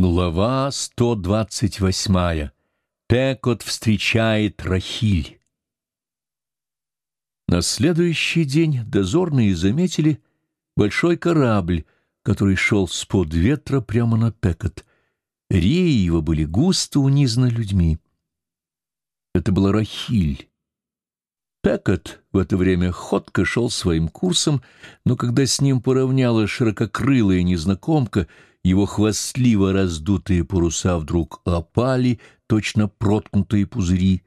Глава 128. Пекот встречает Рахиль. На следующий день дозорные заметили большой корабль, который шел с под ветра прямо на Пекот. Реи его были густо унизаны людьми. Это была Рахиль. Пекот в это время ходко шел своим курсом, но когда с ним поравнялась ширококрылая незнакомка — его хвастливо раздутые паруса вдруг опали, точно проткнутые пузыри,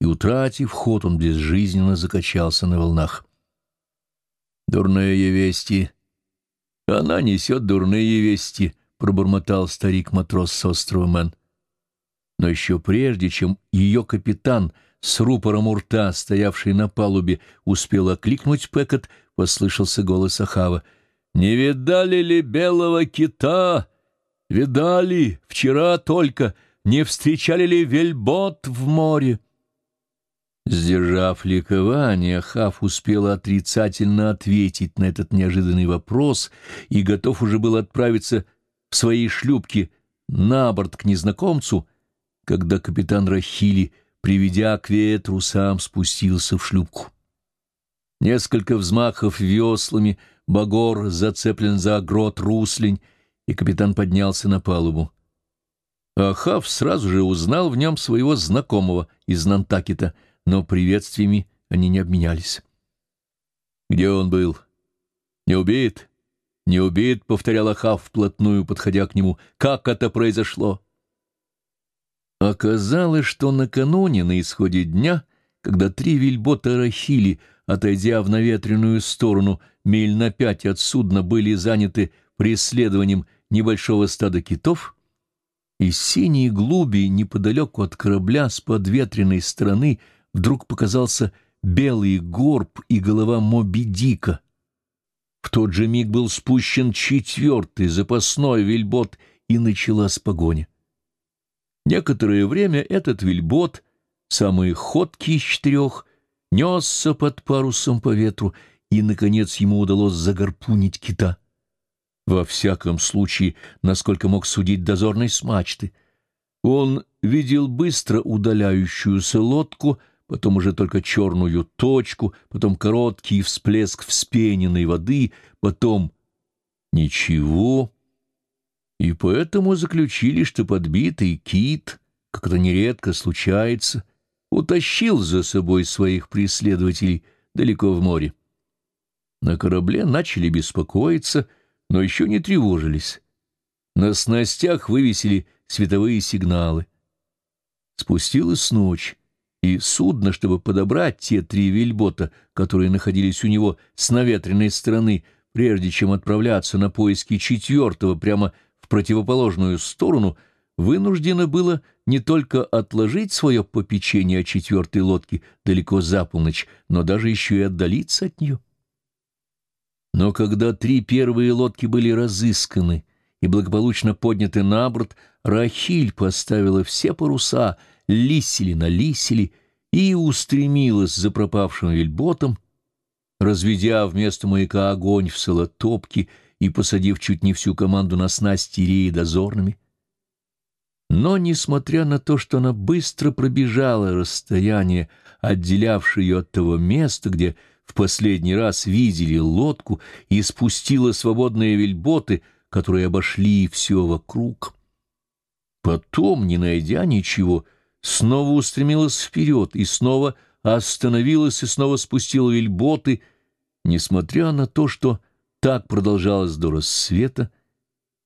и, утратив ход, он безжизненно закачался на волнах. «Дурные вести! Она несет дурные вести!» — пробормотал старик-матрос с острова Мэн. Но еще прежде, чем ее капитан с рупором у рта, стоявший на палубе, успел окликнуть Пекот, послышался голос Ахава — не видали ли белого кита? Видали, вчера только. Не встречали ли вельбот в море? Сдержав ликование, Хав успел отрицательно ответить на этот неожиданный вопрос и готов уже был отправиться в своей шлюпке на борт к незнакомцу, когда капитан Рахили, приведя к ветру, сам спустился в шлюпку. Несколько взмахов веслами — Багор зацеплен за грот руслень, и капитан поднялся на палубу. Ахав сразу же узнал в нем своего знакомого из Нантакета, но приветствиями они не обменялись. «Где он был? Не убит?» «Не убит», — повторял Ахав вплотную, подходя к нему. «Как это произошло?» Оказалось, что накануне, на исходе дня, когда три вельбота Рахили — отойдя в наветренную сторону, миль на пять от судна были заняты преследованием небольшого стада китов, из синей глуби неподалеку от корабля с подветренной стороны вдруг показался белый горб и голова Моби Дика. В тот же миг был спущен четвертый запасной вельбот, и началась погоня. Некоторое время этот вельбот, самый ходкий из четырех, несся под парусом по ветру, и, наконец, ему удалось загорпунить кита. Во всяком случае, насколько мог судить дозорный с мачты. Он видел быстро удаляющуюся лодку, потом уже только черную точку, потом короткий всплеск вспененной воды, потом ничего. И поэтому заключили, что подбитый кит, как это нередко случается, — утащил за собой своих преследователей далеко в море. На корабле начали беспокоиться, но еще не тревожились. На снастях вывесили световые сигналы. Спустилась ночь, и судно, чтобы подобрать те три вельбота, которые находились у него с наветренной стороны, прежде чем отправляться на поиски четвертого прямо в противоположную сторону, вынуждено было не только отложить свое попечение о четвертой лодке далеко за полночь, но даже еще и отдалиться от нее. Но когда три первые лодки были разысканы и благополучно подняты на борт, Рахиль поставила все паруса, лисели на лисели и устремилась за пропавшим вельботом, разведя вместо маяка огонь в солотопке и посадив чуть не всю команду на снасти реи дозорными. Но, несмотря на то, что она быстро пробежала расстояние, отделявшее ее от того места, где в последний раз видели лодку, и спустила свободные вельботы, которые обошли все вокруг. Потом, не найдя ничего, снова устремилась вперед и снова остановилась и снова спустила вельботы, несмотря на то, что так продолжалось до рассвета,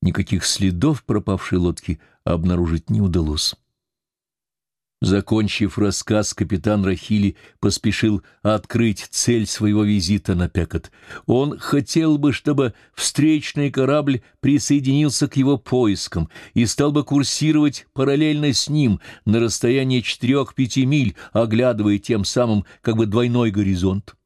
никаких следов пропавшей лодки обнаружить не удалось. Закончив рассказ, капитан Рахили поспешил открыть цель своего визита на Пекот. Он хотел бы, чтобы встречный корабль присоединился к его поискам и стал бы курсировать параллельно с ним на расстоянии четырех-пяти миль, оглядывая тем самым как бы двойной горизонт.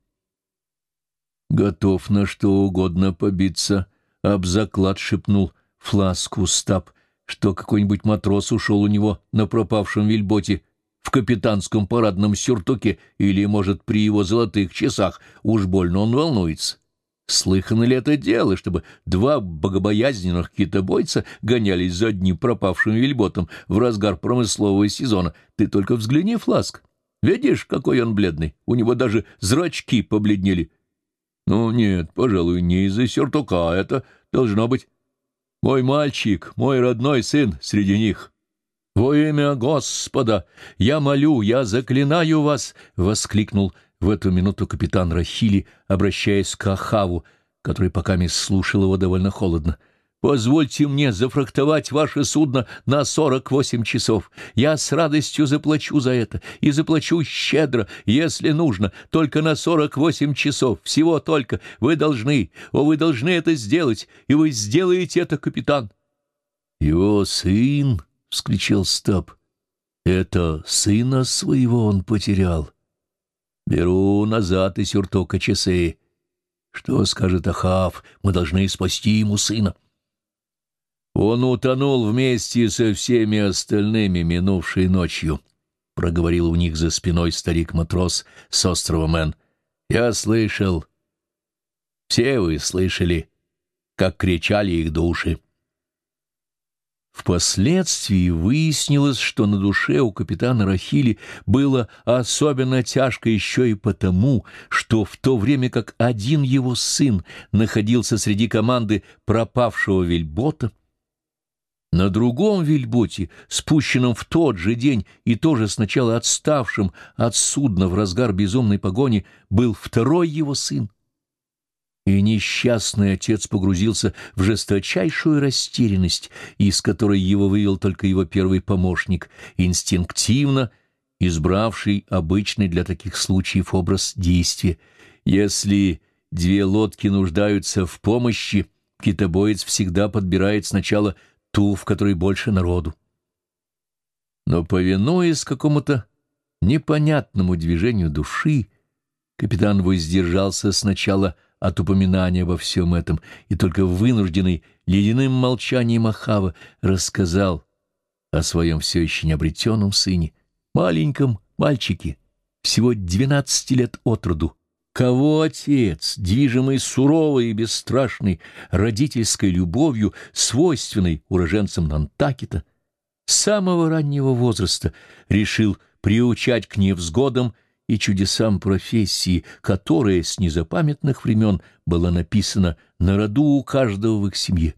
«Готов на что угодно побиться», — об заклад шепнул Фласку Стаб — что какой-нибудь матрос ушел у него на пропавшем вельботе в капитанском парадном сюртуке или, может, при его золотых часах, уж больно он волнуется. Слыхано ли это дело, чтобы два богобоязненных китобойца гонялись за одним пропавшим вельботом в разгар промыслового сезона? Ты только взгляни, Фласк. Видишь, какой он бледный? У него даже зрачки побледнели. Ну, нет, пожалуй, не из-за сюртука. Это должно быть мой мальчик, мой родной сын среди них. «Во имя Господа! Я молю, я заклинаю вас!» — воскликнул в эту минуту капитан Рахили, обращаясь к Ахаву, который пока не слушал его довольно холодно. «Позвольте мне зафрахтовать ваше судно на сорок восемь часов. Я с радостью заплачу за это, и заплачу щедро, если нужно, только на сорок восемь часов. Всего только. Вы должны, о, вы должны это сделать, и вы сделаете это, капитан». «Его сын!» — вскричал Стаб. «Это сына своего он потерял. Беру назад и сюртук и часы. Что скажет Ахав? Мы должны спасти ему сына. Он утонул вместе со всеми остальными минувшей ночью, — проговорил у них за спиной старик-матрос с острова Мэн. Я слышал. Все вы слышали, как кричали их души. Впоследствии выяснилось, что на душе у капитана Рахили было особенно тяжко еще и потому, что в то время как один его сын находился среди команды пропавшего вельбота, на другом вельботе, спущенном в тот же день и тоже сначала отставшим от судна в разгар безумной погони, был второй его сын и несчастный отец погрузился в жесточайшую растерянность, из которой его вывел только его первый помощник, инстинктивно избравший обычный для таких случаев образ действия. Если две лодки нуждаются в помощи, китобоец всегда подбирает сначала ту, в которой больше народу. Но, повинуясь какому-то непонятному движению души, капитан воздержался сначала от упоминания обо всем этом, и только вынужденный ледяным молчанием Ахава рассказал о своем все еще необретенном сыне, маленьком мальчике, всего двенадцати лет от роду, кого отец, движимый суровой и бесстрашной родительской любовью, свойственной уроженцам Нантакета, с самого раннего возраста решил приучать к невзгодам и чудесам профессии, которая с незапамятных времен была написана на роду у каждого в их семье.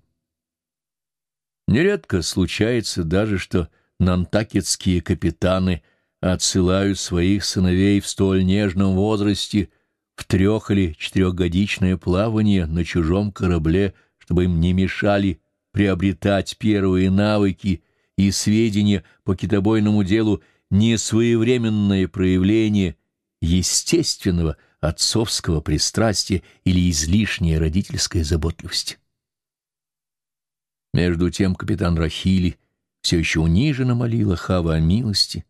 Нередко случается даже, что нантакетские капитаны отсылают своих сыновей в столь нежном возрасте в трех- или четырехгодичное плавание на чужом корабле, чтобы им не мешали приобретать первые навыки и сведения по китобойному делу несвоевременное проявление естественного отцовского пристрастия или излишняя родительская заботливость. Между тем капитан Рахили все еще униженно молила Хава о милости,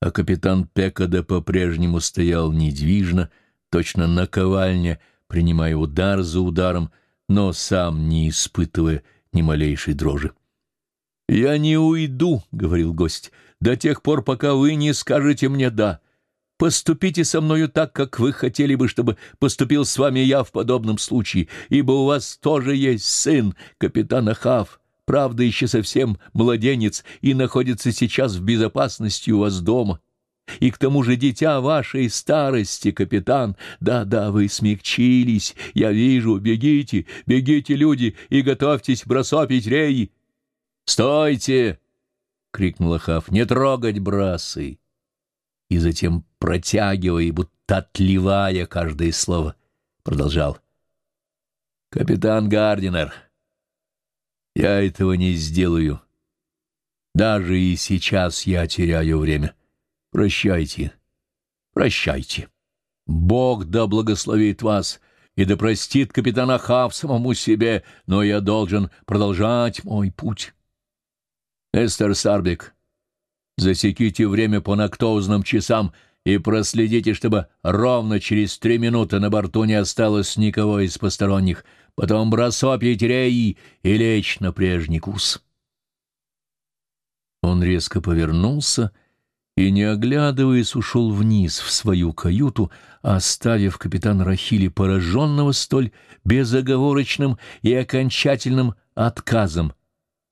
а капитан Пекада по-прежнему стоял недвижно, точно наковальня, принимая удар за ударом, но сам не испытывая ни малейшей дрожи. «Я не уйду», — говорил гость, — «до тех пор, пока вы не скажете мне «да». Поступите со мною так, как вы хотели бы, чтобы поступил с вами я в подобном случае, ибо у вас тоже есть сын, капитан Ахав, правда, еще совсем младенец и находится сейчас в безопасности у вас дома. И к тому же дитя вашей старости, капитан. Да-да, вы смягчились, я вижу, бегите, бегите, люди, и готовьтесь бросопить реи. «Стойте!» — крикнул Ахав. «Не трогать брасы!» И затем, протягивая, будто отливая каждое слово, продолжал. «Капитан Гардинер, я этого не сделаю. Даже и сейчас я теряю время. Прощайте, прощайте. Бог да благословит вас» и да простит капитан Ахав самому себе, но я должен продолжать мой путь. Эстер Сарбик, засеките время по нактоузным часам и проследите, чтобы ровно через три минуты на борту не осталось никого из посторонних. Потом бросопить реи и лечь на прежний курс. Он резко повернулся и, не оглядываясь, ушел вниз в свою каюту, оставив капитана Рахили пораженного столь безоговорочным и окончательным отказом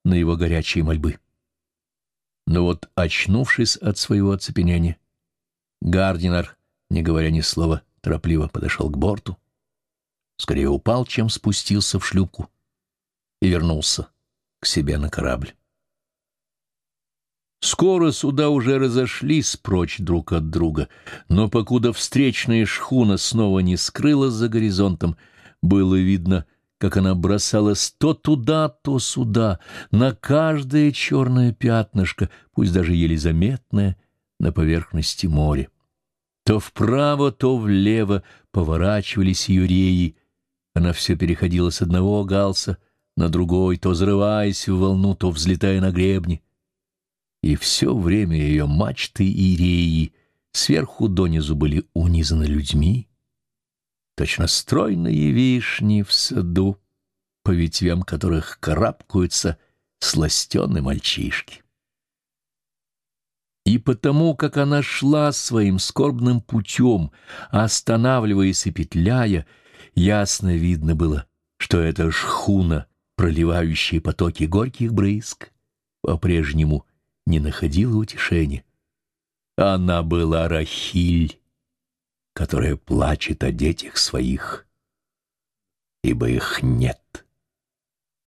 на его горячие мольбы. Но вот, очнувшись от своего оцепенения, Гардинар, не говоря ни слова, торопливо подошел к борту, скорее упал, чем спустился в шлюпку и вернулся к себе на корабль. Скоро суда уже разошлись прочь друг от друга, но покуда встречная шхуна снова не скрылась за горизонтом, было видно, как она бросалась то туда, то сюда, на каждое черное пятнышко, пусть даже еле заметное, на поверхности моря. То вправо, то влево поворачивались ее реи. Она все переходила с одного галса на другой, то взрываясь в волну, то взлетая на гребни и все время ее мачты и реи сверху донизу были унизаны людьми, точно стройные вишни в саду, по ветвям которых карабкаются сластены мальчишки. И потому, как она шла своим скорбным путем, останавливаясь и петляя, ясно видно было, что это шхуна, проливающая потоки горьких брызг, по-прежнему — не находила утешения. Она была Рахиль, которая плачет о детях своих, ибо их нет.